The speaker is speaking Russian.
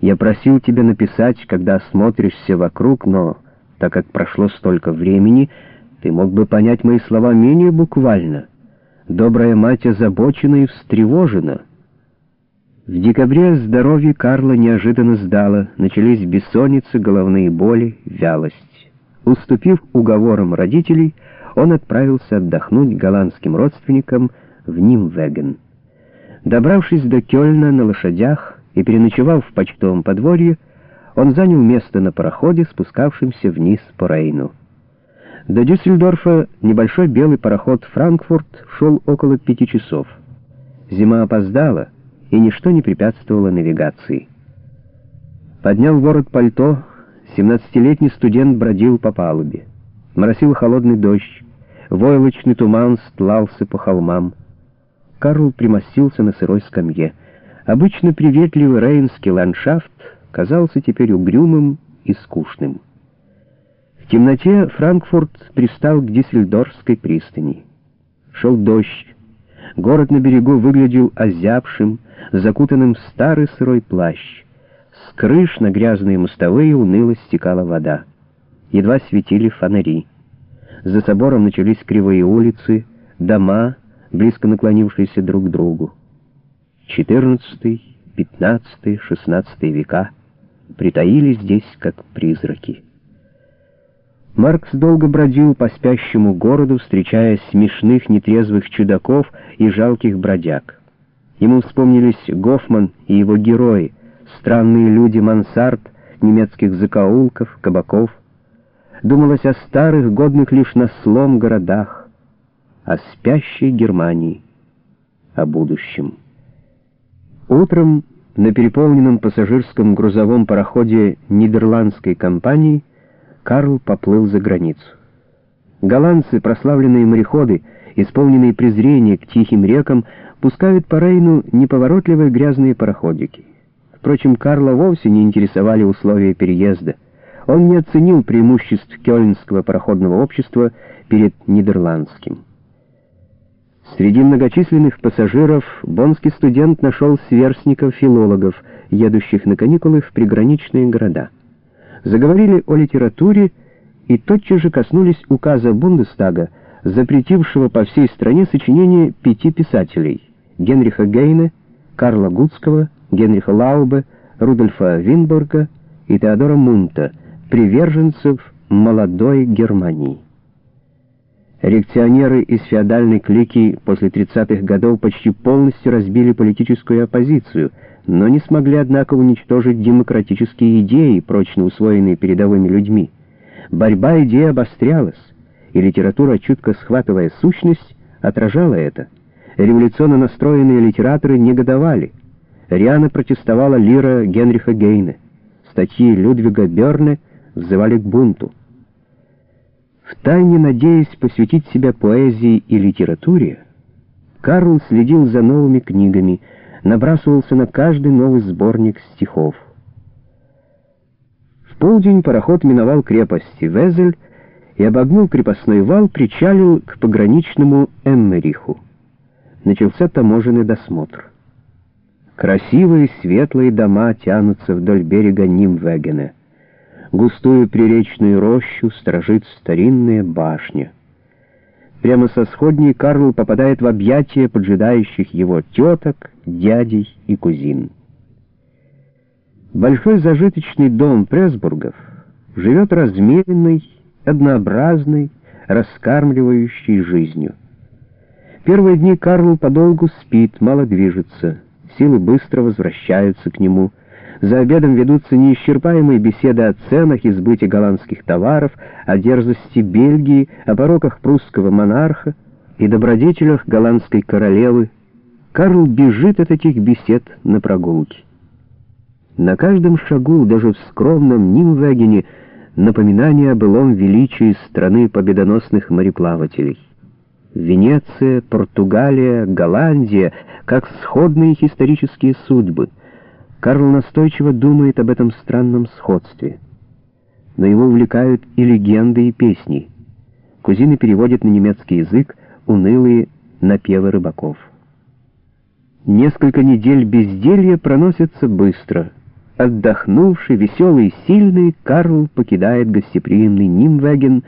Я просил тебя написать, когда осмотришься вокруг, но, так как прошло столько времени, ты мог бы понять мои слова менее буквально. Добрая мать озабочена и встревожена. В декабре здоровье Карла неожиданно сдало, начались бессонницы, головные боли, вялость. Уступив уговорам родителей, он отправился отдохнуть голландским родственникам в Нимвеген. Добравшись до Кёльна на лошадях и переночевав в почтовом подворье, он занял место на пароходе, спускавшемся вниз по Рейну. До Дюссельдорфа небольшой белый пароход «Франкфурт» шел около пяти часов. Зима опоздала, и ничто не препятствовало навигации. Поднял ворот пальто, семнадцатилетний студент бродил по палубе. Моросил холодный дождь, войлочный туман стлался по холмам. Карл примостился на сырой скамье. Обычно приветливый рейнский ландшафт казался теперь угрюмым и скучным. В темноте Франкфурт пристал к Диссельдорфской пристани. Шел дождь. Город на берегу выглядел озябшим, закутанным в старый сырой плащ. С крыш на грязные мостовые уныло стекала вода. Едва светили фонари. За собором начались кривые улицы, дома, близко наклонившиеся друг к другу. XIV, XV, XVI века притаились здесь, как призраки. Маркс долго бродил по спящему городу, встречая смешных нетрезвых чудаков и жалких бродяг. Ему вспомнились Гофман и его герои, странные люди мансард, немецких закоулков, кабаков. Думалось о старых, годных лишь на слом городах, о спящей Германии, о будущем. Утром на переполненном пассажирском грузовом пароходе нидерландской компании Карл поплыл за границу. Голландцы, прославленные мореходы, исполненные презрения к тихим рекам, пускают по Рейну неповоротливые грязные пароходики. Впрочем, Карла вовсе не интересовали условия переезда. Он не оценил преимуществ кёльнского пароходного общества перед нидерландским. Среди многочисленных пассажиров бонский студент нашел сверстников-филологов, едущих на каникулы в приграничные города. Заговорили о литературе и тотчас же коснулись указа Бундестага, запретившего по всей стране сочинение пяти писателей — Генриха Гейне, Карла Гудского, Генриха Лаубе, Рудольфа Винбурга и Теодора Мунта, приверженцев молодой Германии. Реакционеры из феодальной клики после 30-х годов почти полностью разбили политическую оппозицию, но не смогли, однако, уничтожить демократические идеи, прочно усвоенные передовыми людьми. Борьба идей обострялась, и литература, чутко схватывая сущность, отражала это. Революционно настроенные литераторы негодовали. Риана протестовала лира Генриха Гейне. Статьи Людвига Берне взывали к бунту. Втайне надеясь посвятить себя поэзии и литературе, Карл следил за новыми книгами, набрасывался на каждый новый сборник стихов. В полдень пароход миновал крепости Везель и обогнул крепостной вал, причалил к пограничному Эммериху. Начался таможенный досмотр. Красивые светлые дома тянутся вдоль берега Нимвегена густую приречную рощу сторожит старинная башня. Прямо со сходней Карл попадает в объятия поджидающих его теток, дядей и кузин. Большой зажиточный дом Пресбургов живет размеренной, однообразной, раскармливающей жизнью. Первые дни Карл подолгу спит, мало движется, силы быстро возвращаются к нему — за обедом ведутся неисчерпаемые беседы о ценах и сбыте голландских товаров, о дерзости Бельгии, о пороках прусского монарха и добродетелях голландской королевы. Карл бежит от этих бесед на прогулке. На каждом шагу, даже в скромном Нимвегене, напоминание о былом величии страны победоносных мореплавателей. Венеция, Португалия, Голландия, как сходные их исторические судьбы — Карл настойчиво думает об этом странном сходстве. Но его увлекают и легенды, и песни. Кузины переводят на немецкий язык унылые напевы рыбаков. Несколько недель безделья проносятся быстро. Отдохнувший, веселый и сильный, Карл покидает гостеприимный Нимвеген,